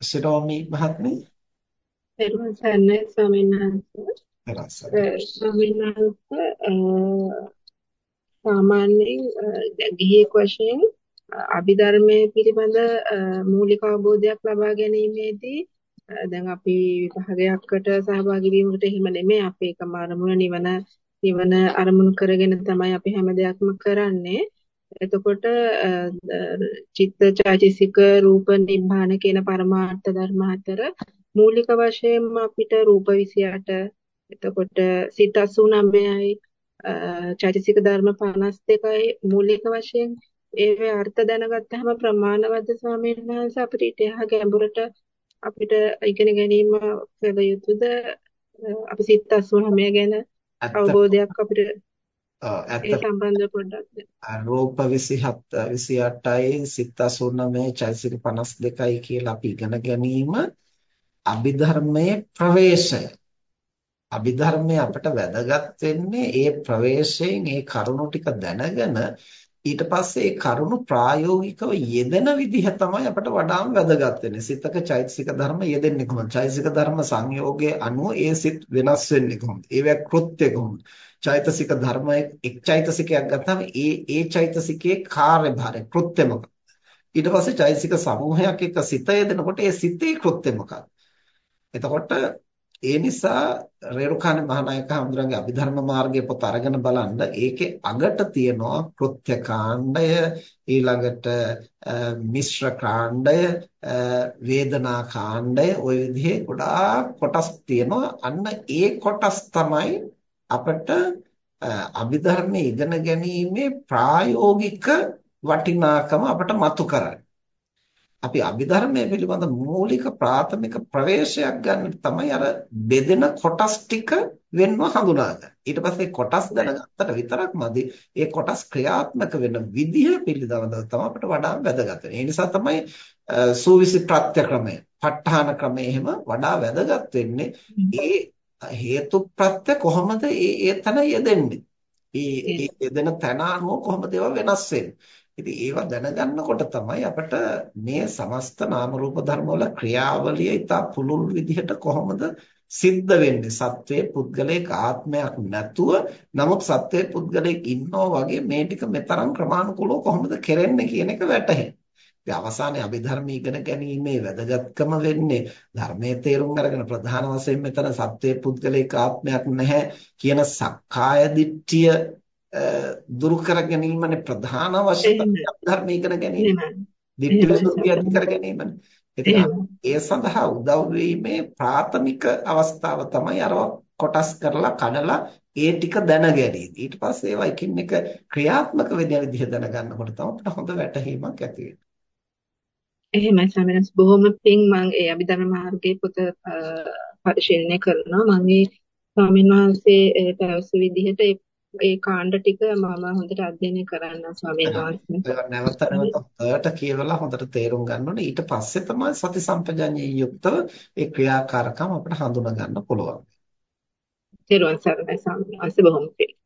ශිරෝමි මහත්මිය පෙරවන් සර්ණයි ස්වාමීන් වහන්සේ. ස්වාමීන් වහන්සේ සාමාන්‍යයෙන් ගිහියෙක් වශයෙන් අභිධර්මයේ පිළිබඳ මූලික අවබෝධයක් ලබා ගැනීමේදී දැන් අපි විභාගයකට සහභාගී වීමකට එහෙම නෙමෙයි අපි එකම අරමුණ නිවන නිවන අරමුණු කරගෙන තමයි අපි හැම දෙයක්ම කරන්නේ. එතකොට චිත්ත චෛතසික රූප නිබ්බාන කියන පරමාර්ථ ධර්ම හතර මූලික වශයෙන්ම අපිට රූප 28 එතකොට සිත 89යි චෛතසික ධර්ම 52යි මූලික වශයෙන් ඒවේ අර්ථ දැනගත්තාම ප්‍රමාණවත් ස්වාමීන් වහන්සේ අපිට එහා ගැඹුරට අපිට ඉගෙන ගැනීම කළ යුතුද? අපි සිත 89 ගැන අවබෝධයක් අපිට ඒ සම්බන්ධව පොඩ්ඩක් රූප 27 28යි සිත 89 චෛතසික 52යි කියලා අපි ඉගෙන ගැනීම අභිධර්මයේ ප්‍රවේශය අභිධර්මයේ අපට වැදගත් වෙන්නේ ඒ ප්‍රවේශයෙන් ඒ කරුණු ටික දැනගෙන ඊට පස්සේ ඒ කරුණු ප්‍රායෝගිකව යෙදෙන විදිහ තමයි අපට වඩාම වැදගත් වෙන්නේ. සිතක චෛතසික ධර්ම යෙදෙන්නේ කොහොමද? චෛතසික ධර්ම සංයෝගයේ අනුව ඒ සිත් වෙනස් වෙන්නේ කොහොමද? ඒවැ කෘත්‍ය කොහොමද? චෛතසික ධර්මයේ එක් චෛතසිකයක් ගත්තාම ඒ ඒ චෛතසිකයේ කාර්යභාරය කෘත්‍ය මොකක්ද? ඊට පස්සේ චෛතසික සමූහයක් එක්ක සිත යෙදෙනකොට ඒ සිතේ කෘත්‍ය මොකක්ද? එතකොට ඒ නිසා රේරුකාණ මහානායක හඳුරන්ගේ අභිධර්ම මාර්ගයේ පොත අරගෙන බලන්න ඒකේ අගට තියෙනවා කෘත්‍ය කාණ්ඩය ඊළඟට මිශ්‍ර කාණ්ඩය වේදනා කාණ්ඩය ওই විදිහේ ගොඩාක් කොටස් තියෙනවා. අන්න ඒ කොටස් තමයි අපිට අභිධර්මයේ ඉගෙන ගැනීමේ ප්‍රායෝගික වටිනාකම අපට මතු කරන්නේ. අපි අභිධර්මයේ පිළිබඳ මූලික ප්‍රාථමික ප්‍රවේශයක් ගන්න තමයි අර බෙදෙන කොටස් ටික වෙන්ව හඳුනාගන්න. ඊට පස්සේ කොටස් දැනගත්තට විතරක් මදි. ඒ කොටස් ක්‍රියාත්මක වෙන විදිය පිළිබඳව තමයි අපිට වඩා වැදගත් වෙන්නේ. ඒ නිසා තමයි සූවිසි ප්‍රත්‍ය ක්‍රමය, ප ဋ ාහන ක්‍රමය එහෙම වඩා වැදගත් වෙන්නේ. ඒ හේතු ප්‍රත්‍ය කොහොමද ඒ ඒ තැන යෙදෙන්නේ? ඒ යෙදෙන තැන අනුව කොහොමද ඒවා වෙනස් වෙන්නේ? ඉතින් ඒවා දැනගන්නකොට තමයි අපිට මේ සමස්ත නාම රූප ධර්ම වල ක්‍රියාවලිය ඉතා පුළුල් විදිහට කොහොමද සිද්ධ වෙන්නේ සත්වයේ පුද්ගලික ආත්මයක් නැතුව නමුත් සත්වයේ පුද්ගලික ඉන්නෝ වගේ මේ ටික මෙතරම් ක්‍රමානුකූලව කොහොමද කරන්නේ කියන එක වැටහෙන්නේ. ඉතින් අවසානයේ අභිධර්ම ඉගෙන ගැනීමේ වැදගත්කම වෙන්නේ ධර්මයේ තේරුම් අරගෙන ප්‍රධාන වශයෙන් මෙතන සත්වයේ පුද්ගලික ආත්මයක් නැහැ කියන සක්කාය දිට්ඨිය දුරු කර ගැනීමනේ ප්‍රධාන වශයෙන් ධර්ම ඉගෙන ගැනීම. දිට්ඨි ඇති කර ගැනීමනේ. ඒ සඳහා උදව් වීමේ ප්‍රාථමික අවස්ථාව තමයි අර කොටස් කරලා කඩලා ඒ ටික දැන ගැනීම. ඊට පස්සේ ඒවා එකින් එක ක්‍රියාත්මක වෙන විදිහ දැනගන්නකොට තමයි අපිට හොඳ වැටහීමක් ඇති වෙන්නේ. එහෙමයි ස්වාමීනස් බොහොම පිං මම ඒ අභිධර්ම මාර්ගයේ පොත පරිශීලනය කරනවා මම මේ ස්වාමීන් වහන්සේ පැවසු විදිහට ඒ කාණ්ඩ ටික මම හොඳට අධ්‍යයනය කරන්න ස්වාමීන් වහන්සේ. නැවත නැවත හොඳට කියවලා හොඳට තේරුම් ගන්න ඕනේ. ඊට පස්සේ තමයි සති සම්පජඤ්ඤයේ යුක්තව ඒ ක්‍රියාකාරකම් අපිට හඳුනා ගන්න පුළුවන්. තේරුවන් සරණයි ස්වාමීන් වහන්සේ බොහොම පිං.